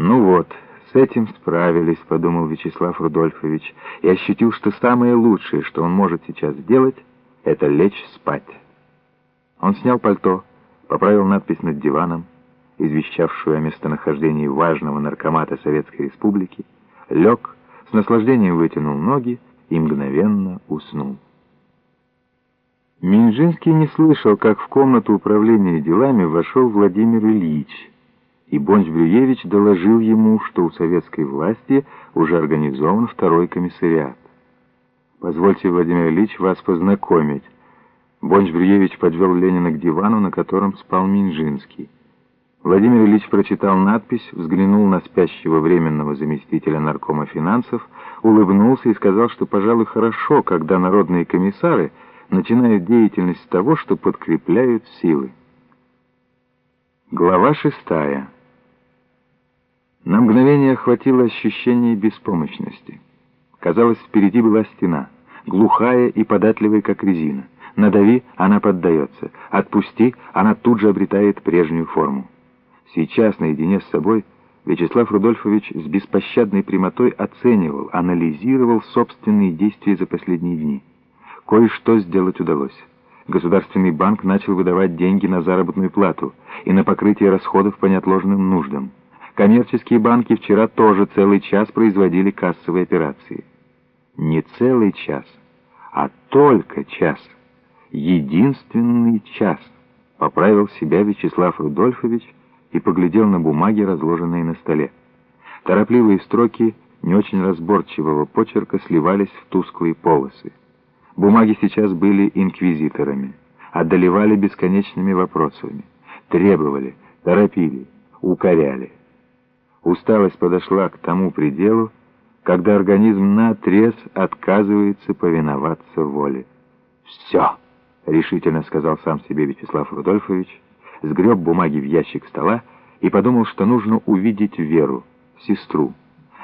«Ну вот, с этим справились», — подумал Вячеслав Рудольфович, и ощутил, что самое лучшее, что он может сейчас сделать, — это лечь спать. Он снял пальто, поправил надпись над диваном, извещавшую о местонахождении важного наркомата Советской Республики, лег, с наслаждением вытянул ноги и мгновенно уснул. Минжинский не слышал, как в комнату управления делами вошел Владимир Ильич, и Бонч-Брюевич доложил ему, что у советской власти уже организован второй комиссариат. «Позвольте, Владимир Ильич, вас познакомить». Бонч-Брюевич подвел Ленина к дивану, на котором спал Менжинский. Владимир Ильич прочитал надпись, взглянул на спящего временного заместителя наркома финансов, улыбнулся и сказал, что, пожалуй, хорошо, когда народные комиссары начинают деятельность с того, что подкрепляют силы. Глава шестая. На мгновение охватило ощущение беспомощности. Казалось, впереди была стена, глухая и податливая, как резина. Надави, она поддается. Отпусти, она тут же обретает прежнюю форму. Сейчас, наедине с собой, Вячеслав Рудольфович с беспощадной прямотой оценивал, анализировал собственные действия за последние дни. Кое-что сделать удалось. Государственный банк начал выдавать деньги на заработную плату и на покрытие расходов по неотложным нуждам. Коммерческие банки вчера тоже целый час производили кассовые операции. Не целый час, а только час. Единственный час, поправил себя Вячеслав Рудольфович и поглядел на бумаги, разложенные на столе. Торопливые строки не очень разборчивого почерка сливались в тусклые полосы. Бумаги сейчас были инквизиторами, одолевали бесконечными вопросами, требовали, торопили, укоряли. Усталость подошла к тому пределу, когда организм наотрез отказывается повиноваться воле. «Все!» — решительно сказал сам себе Вячеслав Рудольфович, сгреб бумаги в ящик стола и подумал, что нужно увидеть Веру, сестру.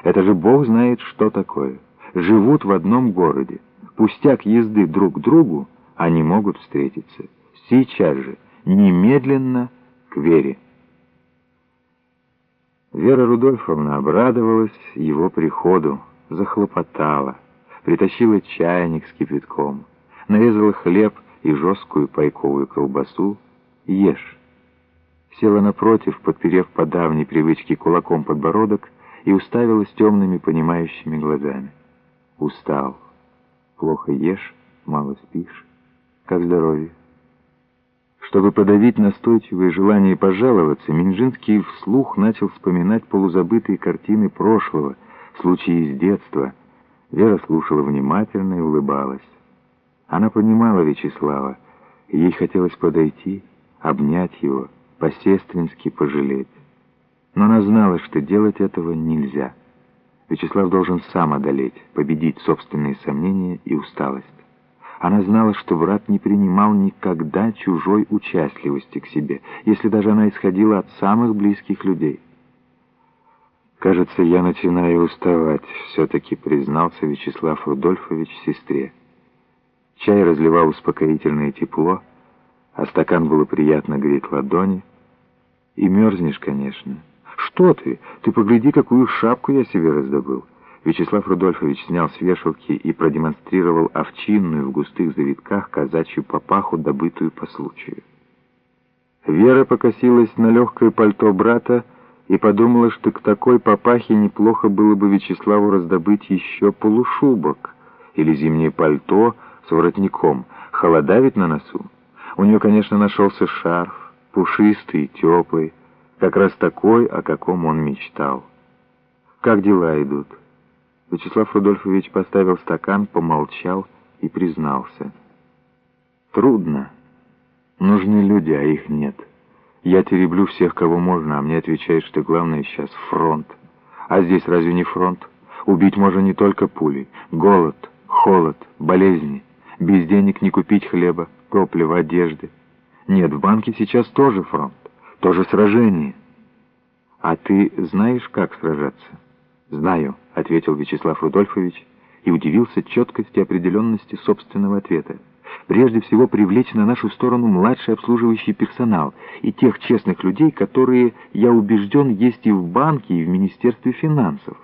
Это же Бог знает, что такое. Живут в одном городе. Пустяк езды друг к другу, они могут встретиться. Сейчас же, немедленно к Вере. Вера Рудольфовна обрадовалась его приходу, захлопотала, притащила чайник с кипятком, нарезала хлеб и жесткую пайковую колбасу. «Ешь». Села напротив, подперев по давней привычке кулаком подбородок и уставилась темными понимающими глазами. Устал. Плохо ешь, мало спишь. Как здоровье? Чтобы подавить настойчивое желание пожаловаться, Минжинский вслух начал вспоминать полузабытые картины прошлого, случаи из детства. Вера слушала внимательно и улыбалась. Она понимала Вячеслава, и ей хотелось подойти, обнять его, по-сестрински пожалеть. Но она знала, что делать этого нельзя. Вячеслав должен сам одолеть, победить собственные сомнения и усталость. Она знала, что брат не принимал никогда чужой участливости к себе, если даже она исходила от самых близких людей. «Кажется, я начинаю уставать», — все-таки признался Вячеслав Рудольфович сестре. Чай разливал успокоительное тепло, а стакан было приятно греть ладони. И мерзнешь, конечно. «Что ты? Ты погляди, какую шапку я себе раздобыл!» Вячеслав Рудольфович снял с вешалки и продемонстрировал овчинную в густых завитках казачью папаху, добытую по случаю. Вера покосилась на легкое пальто брата и подумала, что к такой папахе неплохо было бы Вячеславу раздобыть еще полушубок или зимнее пальто с воротником. Холода ведь на носу. У нее, конечно, нашелся шарф, пушистый, теплый, как раз такой, о каком он мечтал. Как дела идут? Вячеслав Рудольфович поставил стакан, помолчал и признался. «Трудно. Нужны люди, а их нет. Я тереблю всех, кого можно, а мне отвечают, что главное сейчас фронт. А здесь разве не фронт? Убить можно не только пулей. Голод, холод, болезни. Без денег не купить хлеба, топлива, одежды. Нет, в банке сейчас тоже фронт, тоже сражение. А ты знаешь, как сражаться?» «Знаю», — ответил Вячеслав Рудольфович и удивился четкости и определенности собственного ответа. прежде всего привлечь на нашу сторону младший обслуживающий персонал и тех честных людей, которые, я убежден, есть и в банке, и в Министерстве финансов.